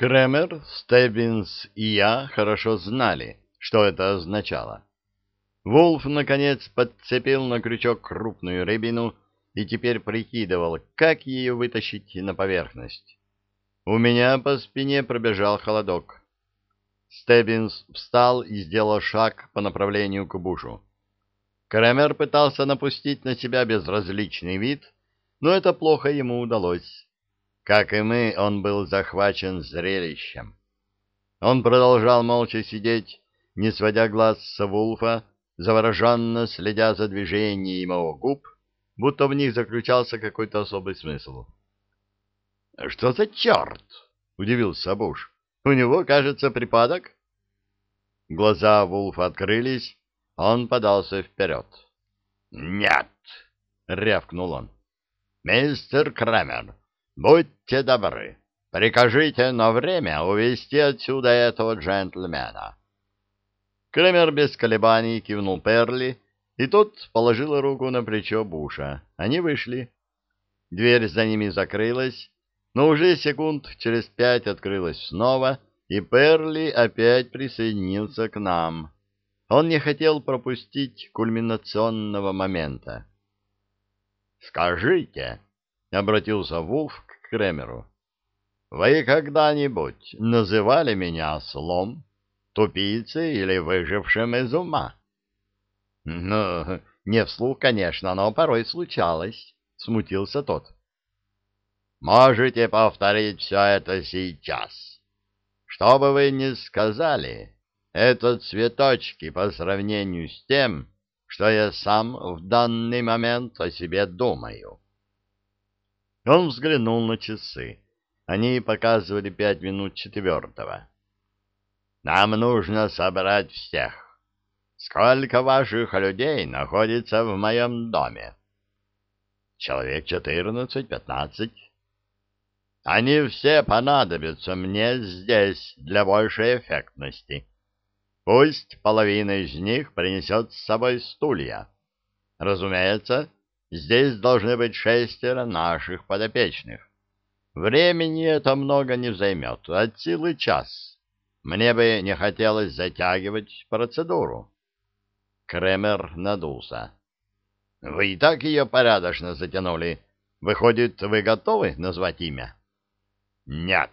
Кремер, Стеббинс и я хорошо знали, что это означало. Вулф, наконец, подцепил на крючок крупную рыбину и теперь прикидывал, как ее вытащить на поверхность. У меня по спине пробежал холодок. Стеббинс встал и сделал шаг по направлению к бушу. Кремер пытался напустить на себя безразличный вид, но это плохо ему удалось. Как и мы, он был захвачен зрелищем. Он продолжал молча сидеть, не сводя глаз с Вулфа, завороженно следя за движением его губ, будто в них заключался какой-то особый смысл. — Что за черт? — удивился Буш. — У него, кажется, припадок? Глаза Вулфа открылись, он подался вперед. — Нет! — рявкнул он. — Мистер Крамер, будьте добры, прикажите на время увезти отсюда этого джентльмена. Крамер без колебаний кивнул Перли, и тот положил руку на плечо Буша. Они вышли. Дверь за ними закрылась, но уже секунд через пять открылась снова, и Перли опять присоединился к нам. Он не хотел пропустить кульминационного момента. «Скажите», — обратился Вулф к Кремеру, — «вы когда-нибудь называли меня ослом, тупицей или выжившим из ума?» «Ну, не вслух, конечно, но порой случалось», — смутился тот. «Можете повторить все это сейчас. Что бы вы ни сказали, это цветочки по сравнению с тем, что я сам в данный момент о себе думаю. Он взглянул на часы. Они показывали пять минут четвертого. Нам нужно собрать всех. Сколько ваших людей находится в моем доме? Человек четырнадцать-пятнадцать. Они все понадобятся мне здесь для большей эффектности. Пусть половина из них принесет с собой стулья. Разумеется, здесь должны быть шестеро наших подопечных. Времени это много не займет, от силы час. Мне бы не хотелось затягивать процедуру. Кремер надулся. — Вы и так ее порядочно затянули. Выходит, вы готовы назвать имя? — Нет.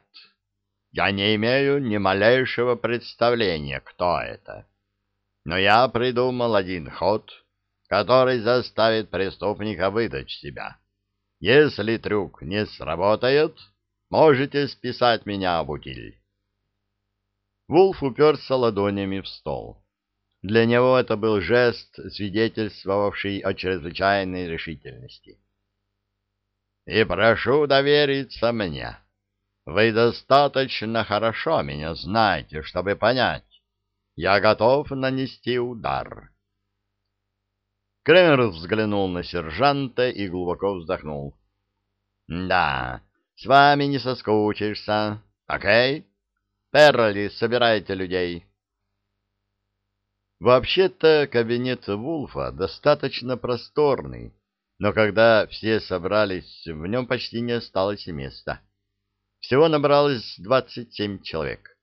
Я не имею ни малейшего представления, кто это. Но я придумал один ход, который заставит преступника выдать себя. Если трюк не сработает, можете списать меня в. Вулф уперся ладонями в стол. Для него это был жест, свидетельствовавший о чрезвычайной решительности. «И прошу довериться мне». Вы достаточно хорошо меня знаете, чтобы понять. Я готов нанести удар. Кремер взглянул на сержанта и глубоко вздохнул. — Да, с вами не соскучишься. Окей? Перли, собирайте людей. Вообще-то кабинет Вулфа достаточно просторный, но когда все собрались, в нем почти не осталось места. Всего набралось 27 человек.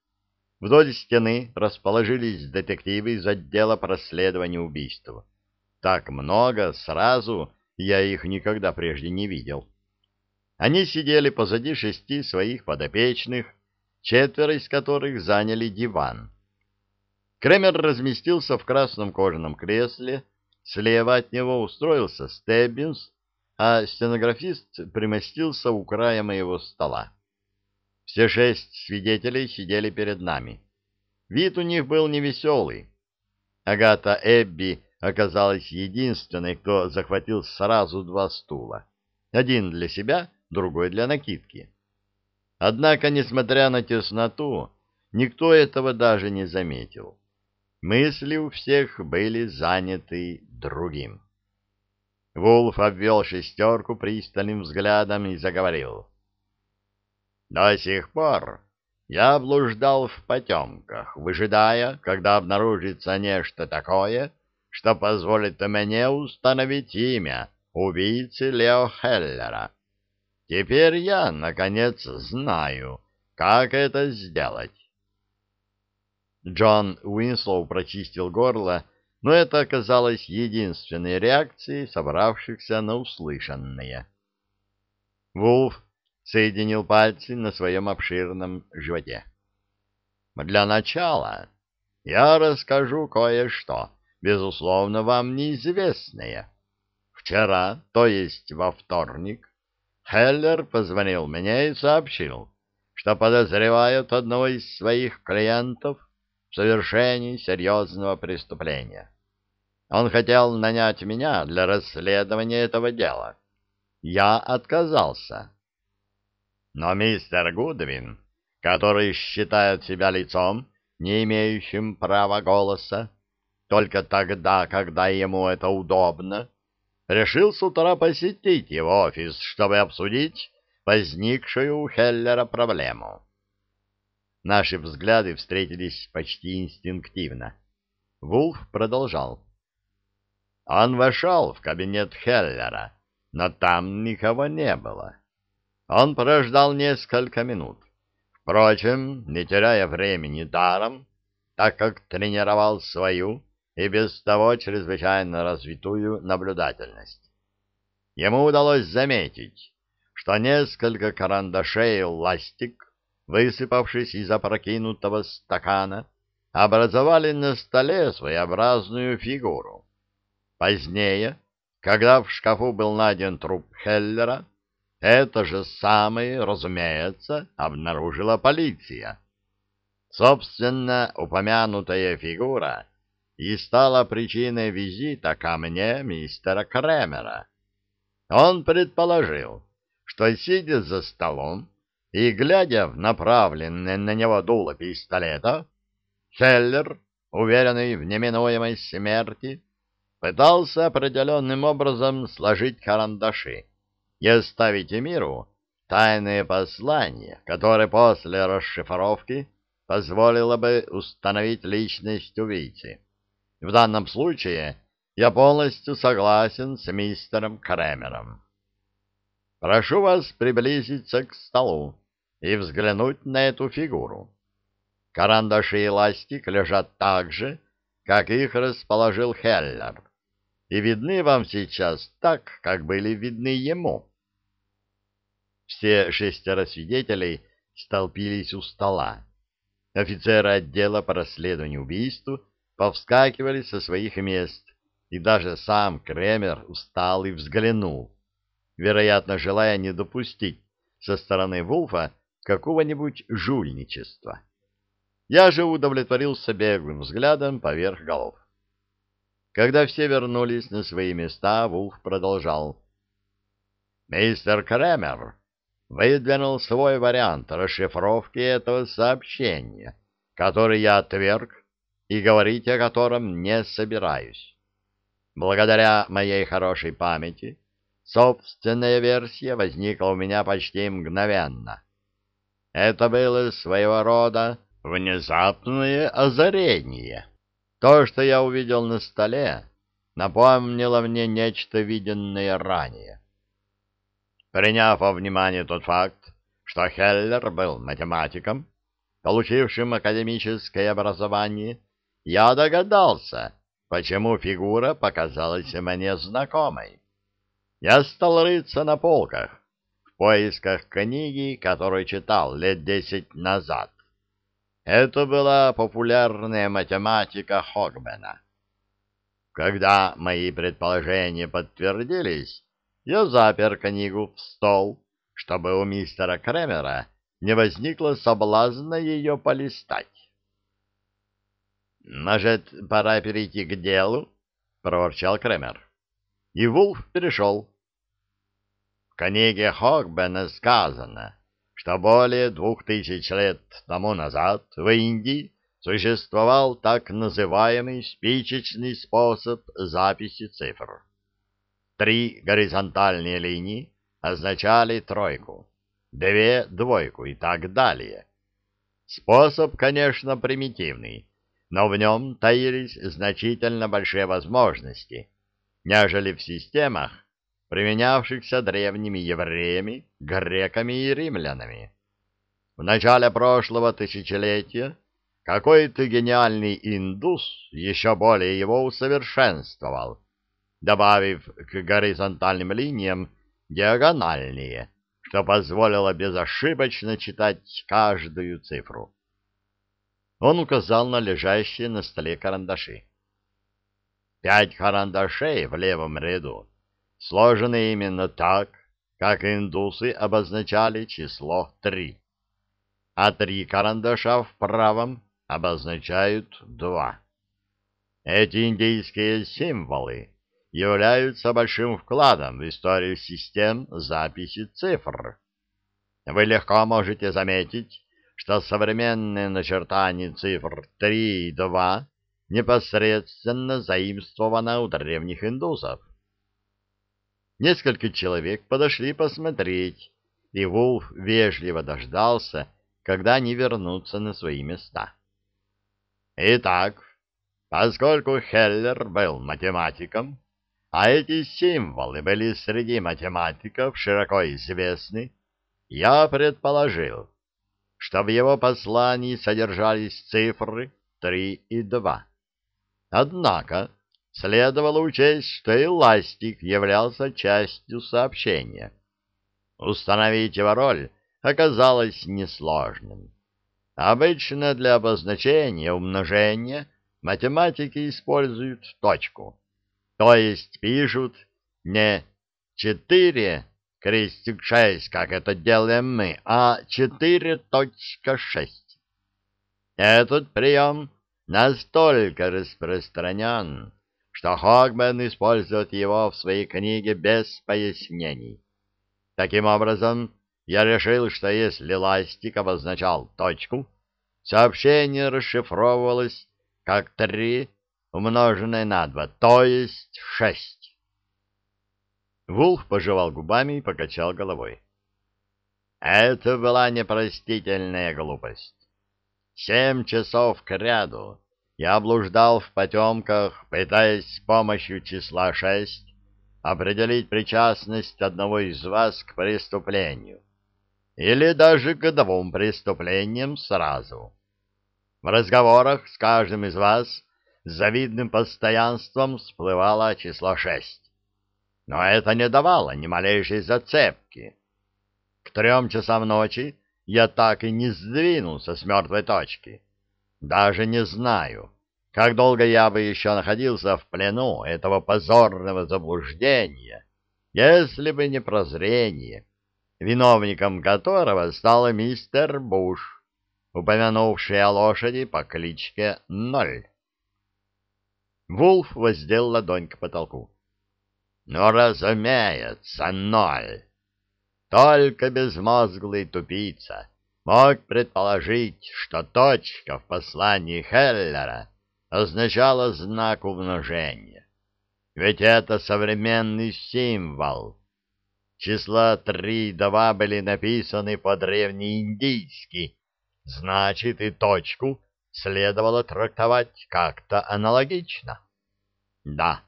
Вдоль стены расположились детективы из отдела проследования убийств. Так много сразу я их никогда прежде не видел. Они сидели позади шести своих подопечных, четверо из которых заняли диван. Кремер разместился в красном кожаном кресле, слева от него устроился Стеббинс, а стенографист примостился у края моего стола. Все шесть свидетелей сидели перед нами. Вид у них был невеселый. Агата Эбби оказалась единственной, кто захватил сразу два стула. Один для себя, другой для накидки. Однако, несмотря на тесноту, никто этого даже не заметил. Мысли у всех были заняты другим. Вулф обвел шестерку пристальным взглядом и заговорил. До сих пор я блуждал в потемках, выжидая, когда обнаружится нечто такое, что позволит мне установить имя убийцы Лео Хеллера. Теперь я, наконец, знаю, как это сделать. Джон Уинслоу прочистил горло, но это оказалось единственной реакцией собравшихся на услышанное. Вулф соединил пальцы на своем обширном животе. «Для начала я расскажу кое-что, безусловно, вам неизвестное. Вчера, то есть во вторник, Хеллер позвонил мне и сообщил, что подозревают одного из своих клиентов в совершении серьезного преступления. Он хотел нанять меня для расследования этого дела. Я отказался. Но мистер Гудвин, который считает себя лицом, не имеющим права голоса, только тогда, когда ему это удобно, решил с утра посетить его офис, чтобы обсудить возникшую у Хеллера проблему. Наши взгляды встретились почти инстинктивно. Вулф продолжал. Он вошел в кабинет Хеллера, но там никого не было. Он прождал несколько минут. Впрочем, не теряя времени даром, так как тренировал свою и без того чрезвычайно развитую наблюдательность. Ему удалось заметить, что несколько карандашей ластик, высыпавшись из опрокинутого стакана, образовали на столе своеобразную фигуру. Позднее, когда в шкафу был найден труп Хеллера, это же самое, разумеется, обнаружила полиция. Собственно, упомянутая фигура и стала причиной визита ко мне мистера Кремера. Он предположил, что, сидя за столом и глядя в направленное на него дуло пистолета, Хеллер, уверенный в неминуемой смерти, пытался определенным образом сложить карандаши и оставить миру тайное послание, которое после расшифровки позволило бы установить личность убийцы. В данном случае я полностью согласен с мистером Кремером. Прошу вас приблизиться к столу и взглянуть на эту фигуру. Карандаши и ластик лежат так же, как их расположил Хеллер, и видны вам сейчас так, как были видны ему. Все шестеро свидетелей столпились у стола. Офицеры отдела по расследованию убийства повскакивали со своих мест, и даже сам Кремер устал и взглянул, вероятно, желая не допустить со стороны Вулфа какого-нибудь жульничества. Я же удовлетворился беглым взглядом поверх голов. Когда все вернулись на свои места, Вулф продолжал. «Мистер Кремер выдвинул свой вариант расшифровки этого сообщения, который я отверг и говорить о котором не собираюсь. Благодаря моей хорошей памяти собственная версия возникла у меня почти мгновенно. Это было своего рода внезапное озарение. То, что я увидел на столе, напомнило мне нечто виденное ранее. Приняв во внимание тот факт, что Хеллер был математиком, получившим академическое образование, я догадался, почему фигура показалась мне знакомой. Я стал рыться на полках в поисках книги, которую читал лет десять назад. Это была популярная математика Хогбена. Когда мои предположения подтвердились, я запер книгу в стол, чтобы у мистера Кремера не возникло соблазна ее полистать. «Может, пора перейти к делу?» — проворчал Кремер. И Вулф перешел. В книге Хогбена сказано, что более двух тысяч лет тому назад в Индии существовал так называемый спичечный способ записи цифр. Три горизонтальные линии означали тройку, две — двойку и так далее. Способ, конечно, примитивный, но в нем таились значительно большие возможности, нежели в системах, применявшихся древними евреями, греками и римлянами. в начале прошлого тысячелетия какой-то гениальный индус еще более его усовершенствовал, добавив к горизонтальным линиям диагональные, что позволило безошибочно читать каждую цифру. Он указал на лежащие на столе карандаши. Пять карандашей в левом ряду сложены именно так, как индусы обозначали число три а три карандаша в правом обозначают два. Эти индийские символы являются большим вкладом в историю систем записи цифр. Вы легко можете заметить, что современное начертание цифр 3 и 2 непосредственно заимствовано у древних индусов. Несколько человек подошли посмотреть, и Вулф вежливо дождался, когда они вернутся на свои места. Итак, поскольку Хеллер был математиком, а эти символы были среди математиков широко известны, я предположил, что в его послании содержались цифры 3 и 2. Однако следовало учесть, что и ластик являлся частью сообщения. Установить его роль оказалось несложным. Обычно для обозначения умножения математики используют точку, то есть пишут не 4 крестик 6, как это делаем мы, а 4.6. Этот прием настолько распространен, что Хогбен использует его в своей книге без пояснений. Таким образом, я решил, что если ластик обозначал точку, сообщение расшифровывалось как три умноженное на два, то есть шесть. Вулф пожевал губами и покачал головой. Это была непростительная глупость. Семь часов кряду я блуждал в потемках, пытаясь с помощью числа шесть определить причастность одного из вас к преступлению или даже к двум преступлениям сразу. В разговорах с каждым из вас с завидным постоянством всплывало число шесть. Но это не давало ни малейшей зацепки. К трем часам ночи я так и не сдвинулся с мертвой точки. Даже не знаю, как долго я бы еще находился в плену этого позорного заблуждения, если бы не прозрение виновником которого стал мистер Буш, упомянувший о лошади по кличке Ноль. Вулф воздел ладонь к потолку. «Ну, разумеется, Ноль. Только безмозглый тупица мог предположить, что точка в послании Хеллера означала знак умножения. Ведь это современный символ» числа три и два были написаны по-древнеиндийски, значит, и точку следовало трактовать как-то аналогично. Да,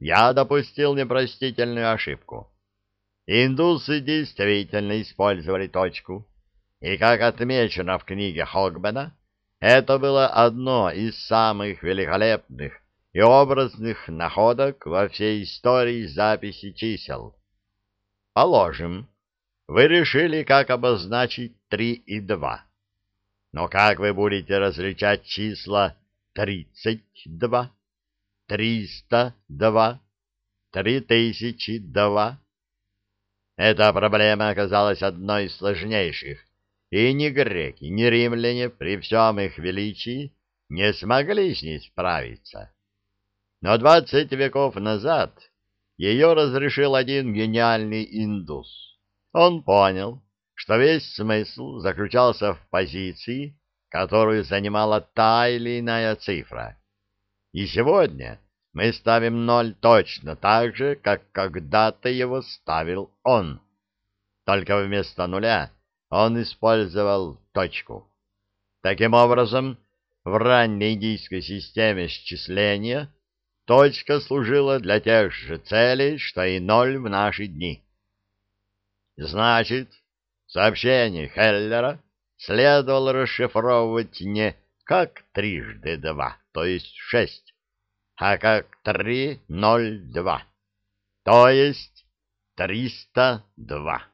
я допустил непростительную ошибку. Индусы действительно использовали точку, и, как отмечено в книге Хогбена, это было одно из самых великолепных и образных находок во всей истории записи чисел. Положим, вы решили, как обозначить три и два. Но как вы будете различать числа тридцать два, триста два, три тысячи два? Эта проблема оказалась одной из сложнейших, и ни греки, ни римляне при всем их величии не смогли с ней справиться. Но двадцать веков назад ее разрешил один гениальный индус. Он понял, что весь смысл заключался в позиции, которую занимала та или иная цифра. И сегодня мы ставим ноль точно так же, как когда-то его ставил он. Только вместо нуля он использовал точку. Таким образом, в ранней индийской системе счисления точка служила для тех же целей, что и ноль в наши дни. Значит, сообщение Хеллера следовало расшифровывать не как трижды два, то есть шесть, а как три ноль два, то есть триста два.